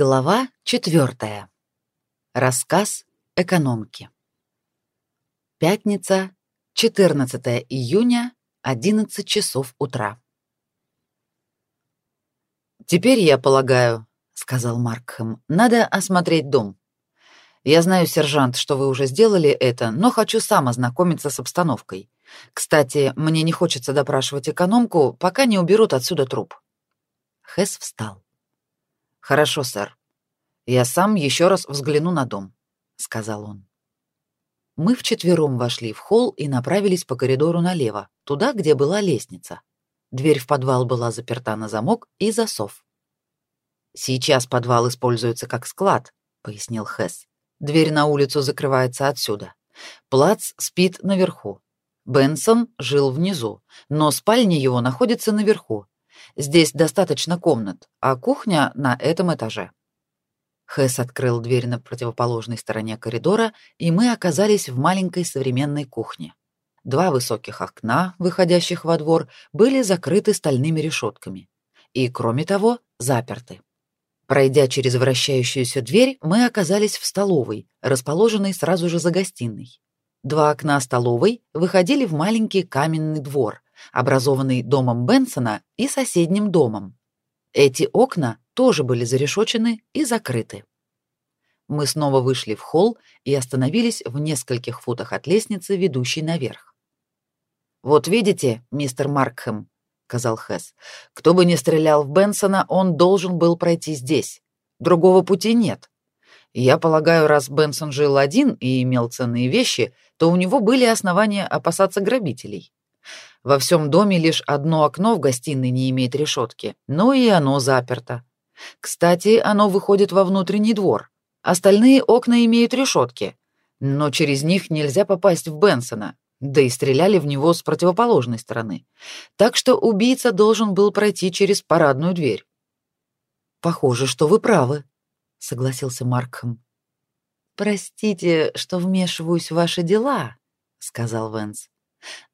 Глава четвертая. Рассказ экономки. Пятница, 14 июня, 11 часов утра. «Теперь, я полагаю, — сказал Маркхэм, — надо осмотреть дом. Я знаю, сержант, что вы уже сделали это, но хочу сам ознакомиться с обстановкой. Кстати, мне не хочется допрашивать экономку, пока не уберут отсюда труп». Хэс встал. Хорошо, сэр. Я сам еще раз взгляну на дом, сказал он. Мы вчетвером вошли в холл и направились по коридору налево, туда, где была лестница. Дверь в подвал была заперта на замок и засов. Сейчас подвал используется как склад, пояснил Хэс. Дверь на улицу закрывается отсюда. Плац спит наверху. Бенсон жил внизу, но спальня его находится наверху, Здесь достаточно комнат, а кухня на этом этаже. Хэс открыл дверь на противоположной стороне коридора, и мы оказались в маленькой современной кухне. Два высоких окна, выходящих во двор, были закрыты стальными решетками. И, кроме того, заперты. Пройдя через вращающуюся дверь, мы оказались в столовой, расположенной сразу же за гостиной. Два окна столовой выходили в маленький каменный двор, образованный домом Бенсона и соседним домом. Эти окна тоже были зарешочены и закрыты. Мы снова вышли в холл и остановились в нескольких футах от лестницы, ведущей наверх. «Вот видите, мистер Маркхэм», — сказал Хэс, — «кто бы ни стрелял в Бенсона, он должен был пройти здесь. Другого пути нет. Я полагаю, раз Бенсон жил один и имел ценные вещи, то у него были основания опасаться грабителей. Во всем доме лишь одно окно в гостиной не имеет решетки, но и оно заперто. Кстати, оно выходит во внутренний двор. Остальные окна имеют решетки, но через них нельзя попасть в Бенсона, да и стреляли в него с противоположной стороны. Так что убийца должен был пройти через парадную дверь. Похоже, что вы правы, согласился Маркхэм. Простите, что вмешиваюсь в ваши дела, сказал Венс.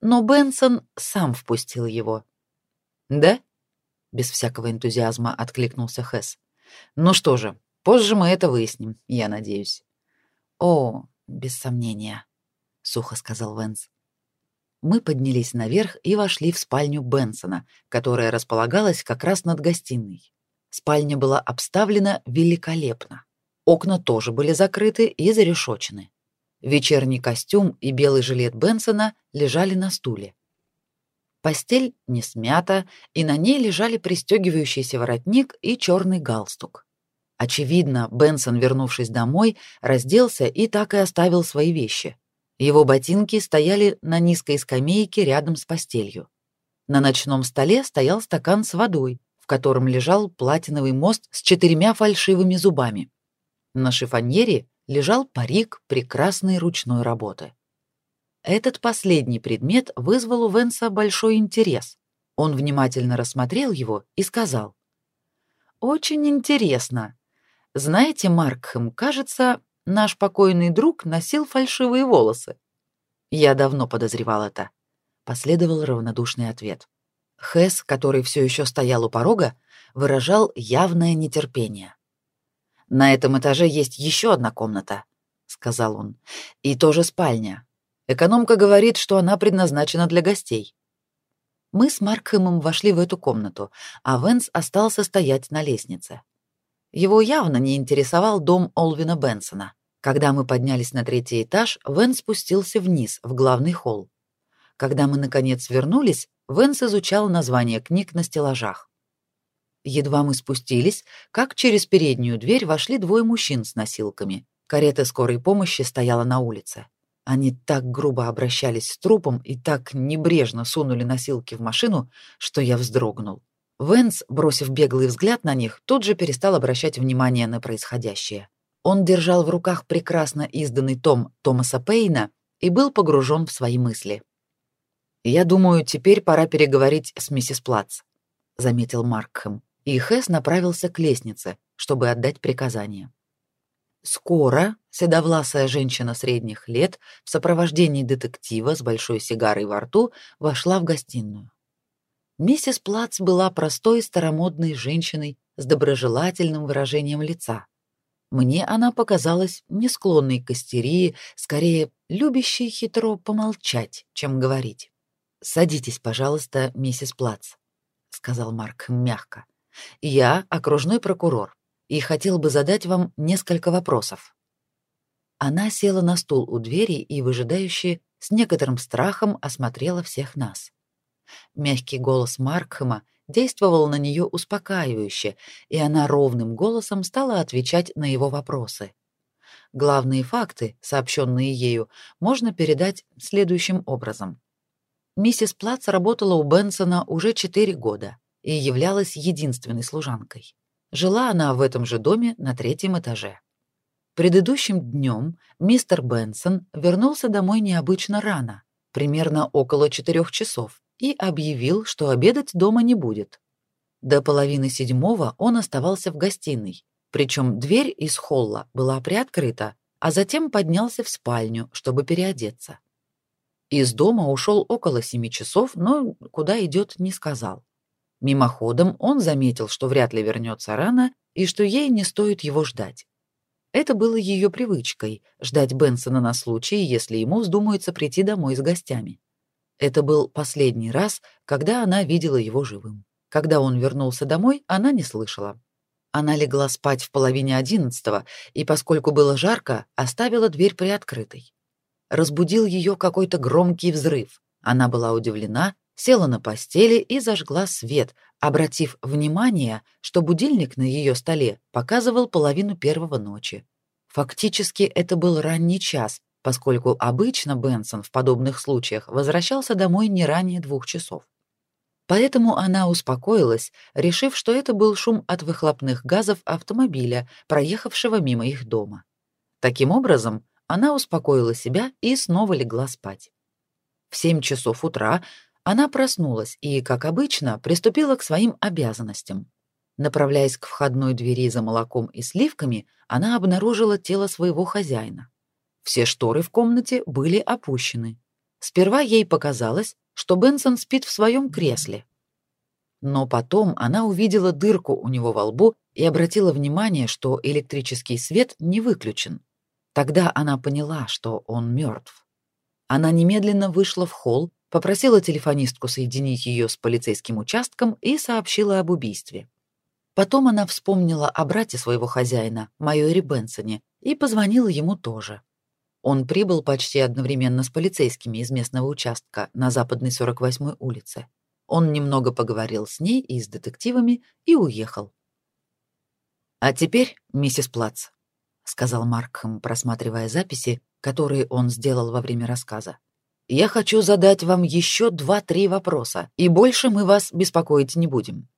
Но Бенсон сам впустил его. Да? Без всякого энтузиазма откликнулся Хэс. Ну что же, позже мы это выясним, я надеюсь. О, без сомнения, сухо сказал Венс. Мы поднялись наверх и вошли в спальню Бенсона, которая располагалась как раз над гостиной. Спальня была обставлена великолепно. Окна тоже были закрыты и зарешочены. Вечерний костюм и белый жилет Бенсона лежали на стуле. Постель не смята, и на ней лежали пристегивающийся воротник и черный галстук. Очевидно, Бенсон, вернувшись домой, разделся и так и оставил свои вещи. Его ботинки стояли на низкой скамейке рядом с постелью. На ночном столе стоял стакан с водой, в котором лежал платиновый мост с четырьмя фальшивыми зубами. На шифоньере лежал парик прекрасной ручной работы. Этот последний предмет вызвал у Венса большой интерес. Он внимательно рассмотрел его и сказал: "Очень интересно. Знаете, Маркхэм, кажется, наш покойный друг носил фальшивые волосы. Я давно подозревал это", последовал равнодушный ответ. Хэс, который все еще стоял у порога, выражал явное нетерпение. На этом этаже есть еще одна комната, сказал он. И тоже спальня. Экономка говорит, что она предназначена для гостей. Мы с Маркхэмом вошли в эту комнату, а Венс остался стоять на лестнице. Его явно не интересовал дом Олвина Бенсона. Когда мы поднялись на третий этаж, Венс спустился вниз, в главный холл. Когда мы наконец вернулись, Венс изучал названия книг на стеллажах. Едва мы спустились, как через переднюю дверь вошли двое мужчин с носилками. Карета скорой помощи стояла на улице. Они так грубо обращались с трупом и так небрежно сунули носилки в машину, что я вздрогнул. Венс, бросив беглый взгляд на них, тут же перестал обращать внимание на происходящее. Он держал в руках прекрасно изданный том Томаса Пейна и был погружен в свои мысли. «Я думаю, теперь пора переговорить с миссис Плац», — заметил Маркхэм и Хэс направился к лестнице, чтобы отдать приказание. Скоро седовласая женщина средних лет в сопровождении детектива с большой сигарой во рту вошла в гостиную. Миссис Плац была простой старомодной женщиной с доброжелательным выражением лица. Мне она показалась не склонной к истерии, скорее любящей хитро помолчать, чем говорить. «Садитесь, пожалуйста, миссис Плац», — сказал Марк мягко. «Я окружной прокурор и хотел бы задать вам несколько вопросов». Она села на стул у двери и, выжидающе, с некоторым страхом осмотрела всех нас. Мягкий голос Маркхэма действовал на нее успокаивающе, и она ровным голосом стала отвечать на его вопросы. Главные факты, сообщенные ею, можно передать следующим образом. Миссис Плац работала у Бенсона уже четыре года и являлась единственной служанкой. Жила она в этом же доме на третьем этаже. Предыдущим днем мистер Бенсон вернулся домой необычно рано, примерно около четырех часов, и объявил, что обедать дома не будет. До половины седьмого он оставался в гостиной, причем дверь из холла была приоткрыта, а затем поднялся в спальню, чтобы переодеться. Из дома ушел около семи часов, но куда идет, не сказал. Мимоходом он заметил, что вряд ли вернется рано и что ей не стоит его ждать. Это было ее привычкой — ждать Бенсона на случай, если ему вздумается прийти домой с гостями. Это был последний раз, когда она видела его живым. Когда он вернулся домой, она не слышала. Она легла спать в половине одиннадцатого, и, поскольку было жарко, оставила дверь приоткрытой. Разбудил ее какой-то громкий взрыв. Она была удивлена, села на постели и зажгла свет, обратив внимание, что будильник на ее столе показывал половину первого ночи. Фактически это был ранний час, поскольку обычно Бенсон в подобных случаях возвращался домой не ранее двух часов. Поэтому она успокоилась, решив, что это был шум от выхлопных газов автомобиля, проехавшего мимо их дома. Таким образом, она успокоила себя и снова легла спать. В семь часов утра она проснулась и, как обычно, приступила к своим обязанностям. Направляясь к входной двери за молоком и сливками, она обнаружила тело своего хозяина. Все шторы в комнате были опущены. Сперва ей показалось, что Бенсон спит в своем кресле. Но потом она увидела дырку у него во лбу и обратила внимание, что электрический свет не выключен. Тогда она поняла, что он мертв. Она немедленно вышла в холл попросила телефонистку соединить ее с полицейским участком и сообщила об убийстве. Потом она вспомнила о брате своего хозяина, майоре Бенсоне, и позвонила ему тоже. Он прибыл почти одновременно с полицейскими из местного участка на западной 48-й улице. Он немного поговорил с ней и с детективами и уехал. «А теперь, миссис Плац», — сказал Маркхэм, просматривая записи, которые он сделал во время рассказа. Я хочу задать вам еще два-три вопроса, и больше мы вас беспокоить не будем.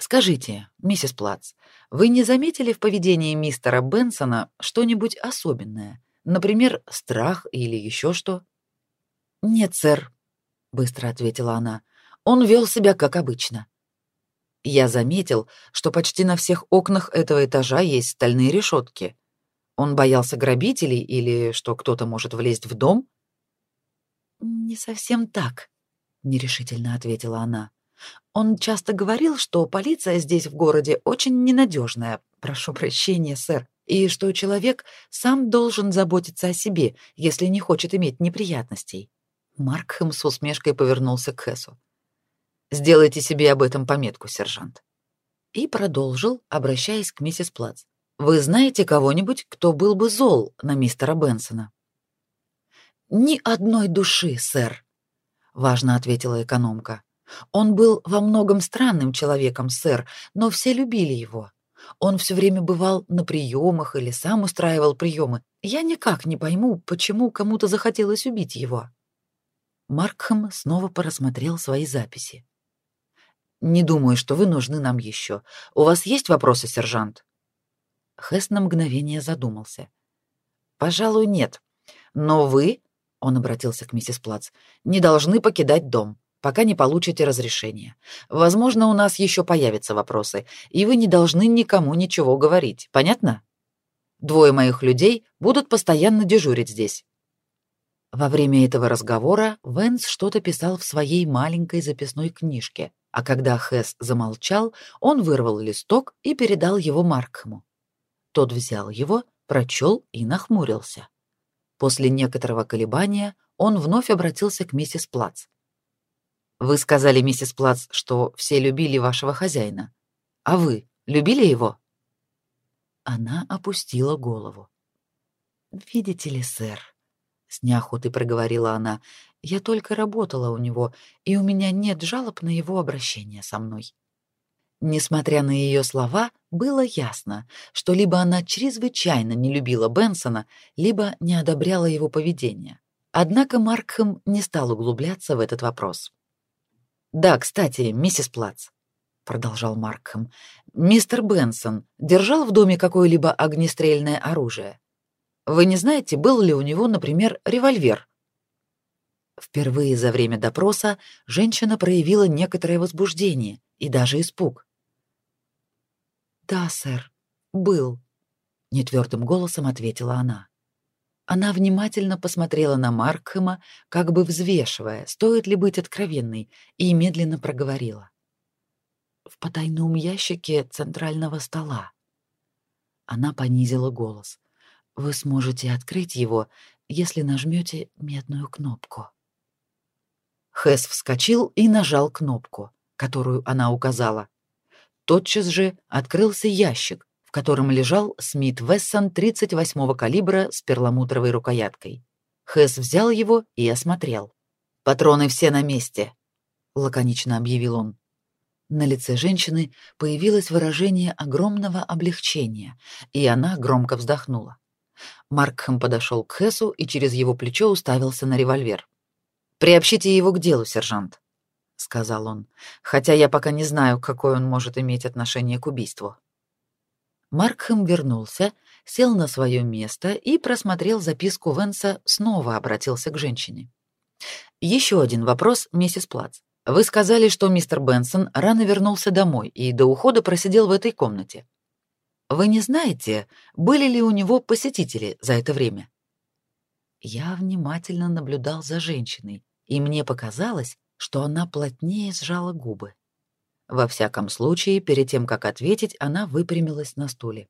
Скажите, миссис Плац, вы не заметили в поведении мистера Бенсона что-нибудь особенное? Например, страх или еще что? Нет, сэр, быстро ответила она. Он вел себя как обычно. Я заметил, что почти на всех окнах этого этажа есть стальные решетки. Он боялся грабителей или что кто-то может влезть в дом? «Не совсем так», — нерешительно ответила она. «Он часто говорил, что полиция здесь в городе очень ненадежная, прошу прощения, сэр, и что человек сам должен заботиться о себе, если не хочет иметь неприятностей». Маркхэм с усмешкой повернулся к Хэсу. «Сделайте себе об этом пометку, сержант». И продолжил, обращаясь к миссис Плац. «Вы знаете кого-нибудь, кто был бы зол на мистера Бенсона?» «Ни одной души, сэр», — важно ответила экономка. «Он был во многом странным человеком, сэр, но все любили его. Он все время бывал на приемах или сам устраивал приемы. Я никак не пойму, почему кому-то захотелось убить его». Маркхэм снова просмотрел свои записи. «Не думаю, что вы нужны нам еще. У вас есть вопросы, сержант?» Хэс на мгновение задумался. «Пожалуй, нет. Но вы он обратился к миссис Плац, не должны покидать дом, пока не получите разрешение. Возможно, у нас еще появятся вопросы, и вы не должны никому ничего говорить. Понятно? Двое моих людей будут постоянно дежурить здесь. Во время этого разговора Венс что-то писал в своей маленькой записной книжке, А когда Хэс замолчал, он вырвал листок и передал его Маркхэму. Тот взял его, прочел и нахмурился. После некоторого колебания он вновь обратился к миссис Плац. «Вы сказали, миссис Плац, что все любили вашего хозяина. А вы любили его?» Она опустила голову. «Видите ли, сэр», — с неохотой проговорила она, — «я только работала у него, и у меня нет жалоб на его обращение со мной». Несмотря на ее слова, было ясно, что либо она чрезвычайно не любила Бенсона, либо не одобряла его поведение. Однако Маркхэм не стал углубляться в этот вопрос. «Да, кстати, миссис Плац», — продолжал Маркхэм, — «мистер Бенсон держал в доме какое-либо огнестрельное оружие? Вы не знаете, был ли у него, например, револьвер?» Впервые за время допроса женщина проявила некоторое возбуждение и даже испуг. «Да, сэр, был», — нетвердым голосом ответила она. Она внимательно посмотрела на Маркхэма, как бы взвешивая, стоит ли быть откровенной, и медленно проговорила. «В потайном ящике центрального стола». Она понизила голос. «Вы сможете открыть его, если нажмете медную кнопку». Хэс вскочил и нажал кнопку, которую она указала. Тотчас же открылся ящик, в котором лежал Смит Вессон 38-го калибра с перламутровой рукояткой. Хэс взял его и осмотрел. «Патроны все на месте», — лаконично объявил он. На лице женщины появилось выражение огромного облегчения, и она громко вздохнула. Маркхэм подошел к Хэсу и через его плечо уставился на револьвер. «Приобщите его к делу, сержант», сказал он, хотя я пока не знаю, какое он может иметь отношение к убийству. Маркхэм вернулся, сел на свое место и просмотрел записку Венса, снова обратился к женщине. Еще один вопрос, миссис Плац. Вы сказали, что мистер Бенсон рано вернулся домой и до ухода просидел в этой комнате. Вы не знаете, были ли у него посетители за это время? Я внимательно наблюдал за женщиной, и мне показалось, что она плотнее сжала губы. Во всяком случае, перед тем, как ответить, она выпрямилась на стуле.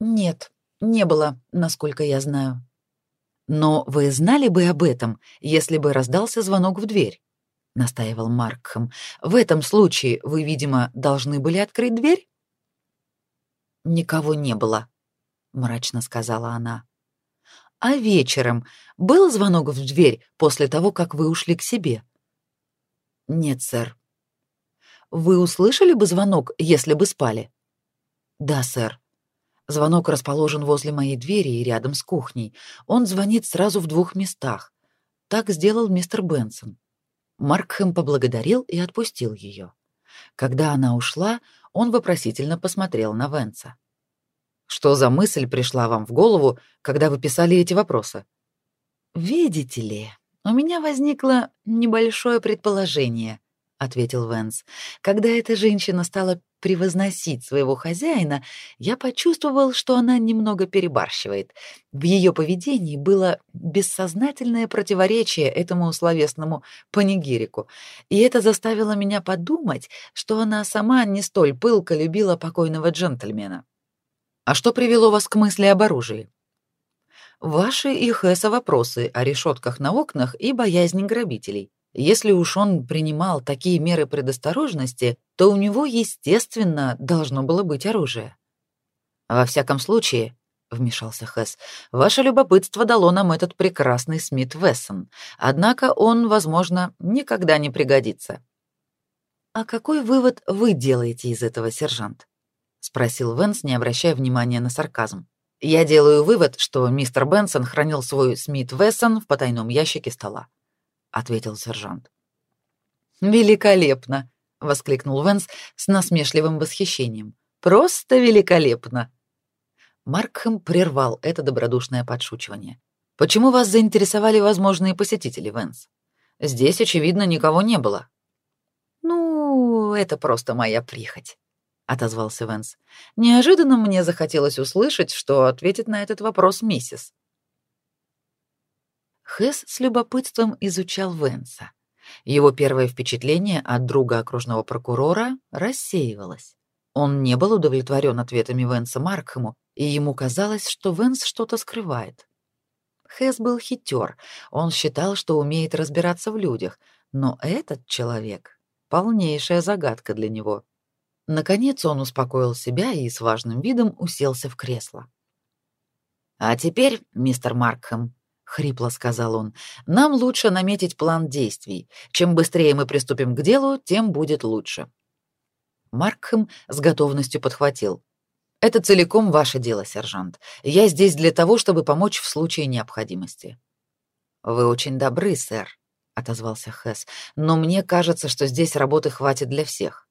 «Нет, не было, насколько я знаю». «Но вы знали бы об этом, если бы раздался звонок в дверь?» — настаивал Маркхэм. «В этом случае вы, видимо, должны были открыть дверь?» «Никого не было», — мрачно сказала она. «А вечером был звонок в дверь после того, как вы ушли к себе?» Нет, сэр. Вы услышали бы звонок, если бы спали? Да, сэр. Звонок расположен возле моей двери и рядом с кухней. Он звонит сразу в двух местах. Так сделал мистер Бенсон. Маркхэм поблагодарил и отпустил ее. Когда она ушла, он вопросительно посмотрел на Венца. Что за мысль пришла вам в голову, когда вы писали эти вопросы? Видите ли, «У меня возникло небольшое предположение», — ответил Венс. «Когда эта женщина стала превозносить своего хозяина, я почувствовал, что она немного перебарщивает. В ее поведении было бессознательное противоречие этому словесному панигирику, и это заставило меня подумать, что она сама не столь пылко любила покойного джентльмена. А что привело вас к мысли об оружии? Ваши и Хэса вопросы о решетках на окнах и боязни грабителей. Если уж он принимал такие меры предосторожности, то у него, естественно, должно было быть оружие. Во всяком случае, вмешался Хэс, ваше любопытство дало нам этот прекрасный Смит Вессон, однако он, возможно, никогда не пригодится. А какой вывод вы делаете из этого, сержант? спросил Венс, не обращая внимания на сарказм. Я делаю вывод, что мистер Бенсон хранил свой Смит Вессон в потайном ящике стола, ответил сержант. Великолепно, воскликнул Венс с насмешливым восхищением. Просто великолепно. Маркхэм прервал это добродушное подшучивание. Почему вас заинтересовали возможные посетители, Венс? Здесь очевидно никого не было. Ну, это просто моя прихоть. — отозвался Венс. «Неожиданно мне захотелось услышать, что ответит на этот вопрос миссис». Хэс с любопытством изучал Венса. Его первое впечатление от друга окружного прокурора рассеивалось. Он не был удовлетворен ответами Венса Маркхэму, и ему казалось, что Венс что-то скрывает. Хэс был хитер, он считал, что умеет разбираться в людях, но этот человек — полнейшая загадка для него. Наконец он успокоил себя и с важным видом уселся в кресло. «А теперь, мистер Маркхэм», — хрипло сказал он, — «нам лучше наметить план действий. Чем быстрее мы приступим к делу, тем будет лучше». Маркхэм с готовностью подхватил. «Это целиком ваше дело, сержант. Я здесь для того, чтобы помочь в случае необходимости». «Вы очень добры, сэр», — отозвался Хэс, «но мне кажется, что здесь работы хватит для всех.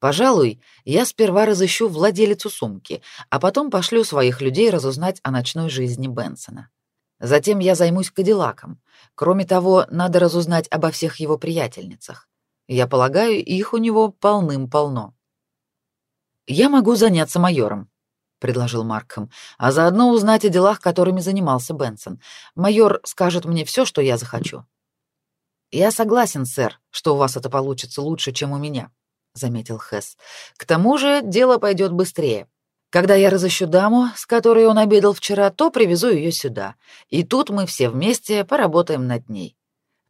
Пожалуй, я сперва разыщу владелицу сумки, а потом пошлю своих людей разузнать о ночной жизни Бенсона. Затем я займусь Кадиллаком. Кроме того, надо разузнать обо всех его приятельницах. Я полагаю, их у него полным-полно. Я могу заняться майором, предложил Маркхэм, а заодно узнать о делах, которыми занимался Бенсон. Майор скажет мне все, что я захочу. Я согласен, сэр, что у вас это получится лучше, чем у меня заметил Хэс. К тому же дело пойдет быстрее. Когда я разыщу даму, с которой он обедал вчера, то привезу ее сюда. И тут мы все вместе поработаем над ней.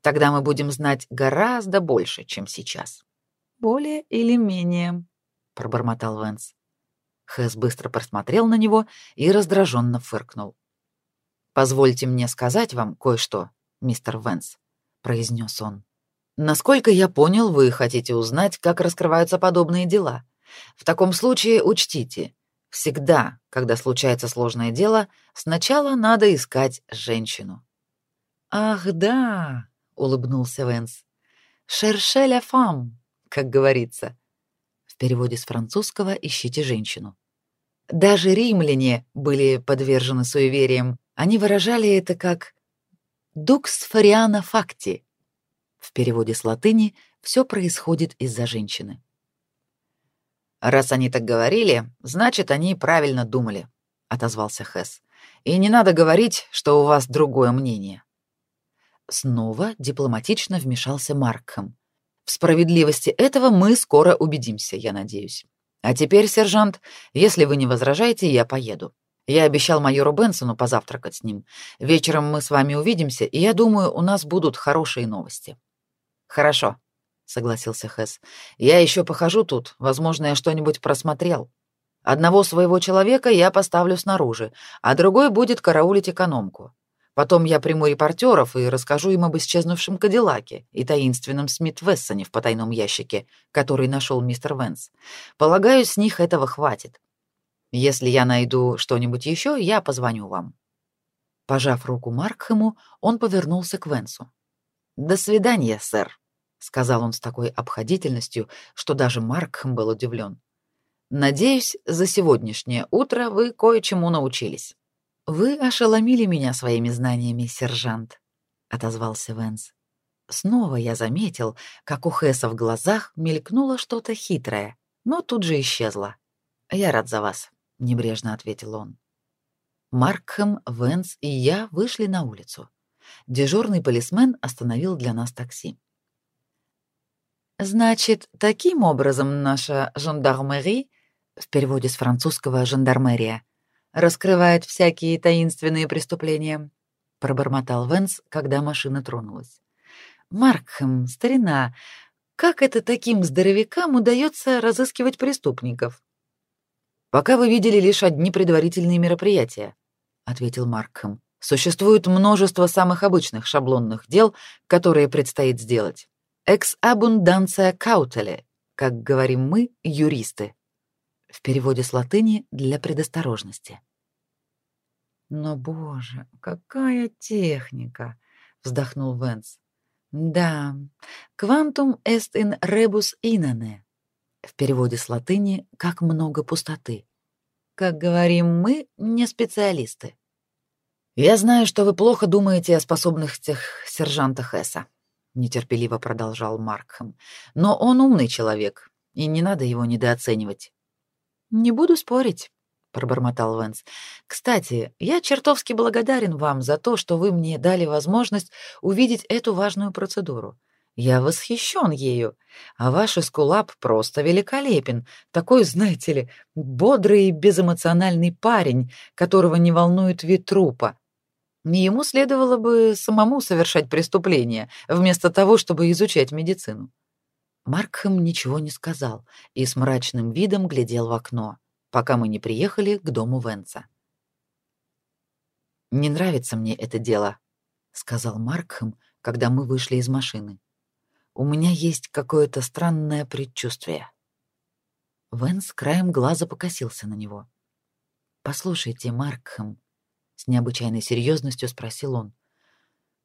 Тогда мы будем знать гораздо больше, чем сейчас. Более или менее, пробормотал Венс. Хэс быстро просмотрел на него и раздраженно фыркнул. Позвольте мне сказать вам кое-что, мистер Венс, произнес он. Насколько я понял, вы хотите узнать, как раскрываются подобные дела. В таком случае учтите, всегда, когда случается сложное дело, сначала надо искать женщину. Ах, да, улыбнулся Венс. Cherchez la femme, как говорится. В переводе с французского ищите женщину. Даже римляне были подвержены суевериям. Они выражали это как dux fariana facti в переводе с латыни все происходит из-за женщины. Раз они так говорили, значит, они правильно думали, отозвался Хэс. И не надо говорить, что у вас другое мнение. Снова дипломатично вмешался Маркхэм. В справедливости этого мы скоро убедимся, я надеюсь. А теперь, сержант, если вы не возражаете, я поеду. Я обещал майору Бенсону позавтракать с ним. Вечером мы с вами увидимся, и я думаю, у нас будут хорошие новости. Хорошо, согласился Хэс. Я еще похожу тут, возможно, я что-нибудь просмотрел. Одного своего человека я поставлю снаружи, а другой будет караулить экономку. Потом я приму репортеров и расскажу им об исчезнувшем Кадиллаке и таинственном Смит Вессоне в потайном ящике, который нашел мистер Венс. Полагаю, с них этого хватит. Если я найду что-нибудь еще, я позвоню вам. Пожав руку Маркхему, он повернулся к Венсу. «До свидания, сэр», — сказал он с такой обходительностью, что даже Маркхэм был удивлен. «Надеюсь, за сегодняшнее утро вы кое-чему научились». «Вы ошеломили меня своими знаниями, сержант», — отозвался Венс. Снова я заметил, как у Хесса в глазах мелькнуло что-то хитрое, но тут же исчезло. «Я рад за вас», — небрежно ответил он. Маркхэм, Венс и я вышли на улицу дежурный полисмен остановил для нас такси. Значит, таким образом наша жандармерия, в переводе с французского жандармерия, раскрывает всякие таинственные преступления, пробормотал Венс, когда машина тронулась. Маркхэм, старина, как это таким здоровякам удается разыскивать преступников? Пока вы видели лишь одни предварительные мероприятия, ответил Маркхэм. Существует множество самых обычных шаблонных дел, которые предстоит сделать. Ex abundantia cautelae, как говорим мы, юристы. В переводе с латыни для предосторожности. Но, боже, какая техника, вздохнул Венс. Да, quantum est in rebus inane. В переводе с латыни как много пустоты. Как говорим мы, не специалисты. «Я знаю, что вы плохо думаете о способностях сержанта Хесса», — нетерпеливо продолжал Маркхэм. «Но он умный человек, и не надо его недооценивать». «Не буду спорить», — пробормотал Венс. «Кстати, я чертовски благодарен вам за то, что вы мне дали возможность увидеть эту важную процедуру. Я восхищен ею, а ваш эскулап просто великолепен. Такой, знаете ли, бодрый и безэмоциональный парень, которого не волнует вид трупа. Ему следовало бы самому совершать преступления, вместо того, чтобы изучать медицину. Маркхэм ничего не сказал и с мрачным видом глядел в окно, пока мы не приехали к дому Венца. «Не нравится мне это дело», — сказал Маркхэм, когда мы вышли из машины. У меня есть какое-то странное предчувствие. Венс краем глаза покосился на него. «Послушайте, Маркхэм», — с необычайной серьезностью спросил он,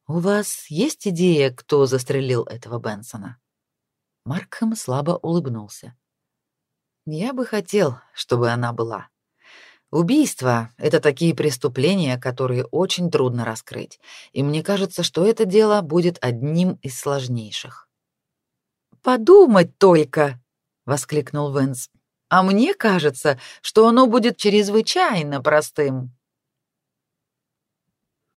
«у вас есть идея, кто застрелил этого Бенсона?» Маркхэм слабо улыбнулся. «Я бы хотел, чтобы она была. Убийства — это такие преступления, которые очень трудно раскрыть, и мне кажется, что это дело будет одним из сложнейших. «Подумать только!» — воскликнул Венс. «А мне кажется, что оно будет чрезвычайно простым».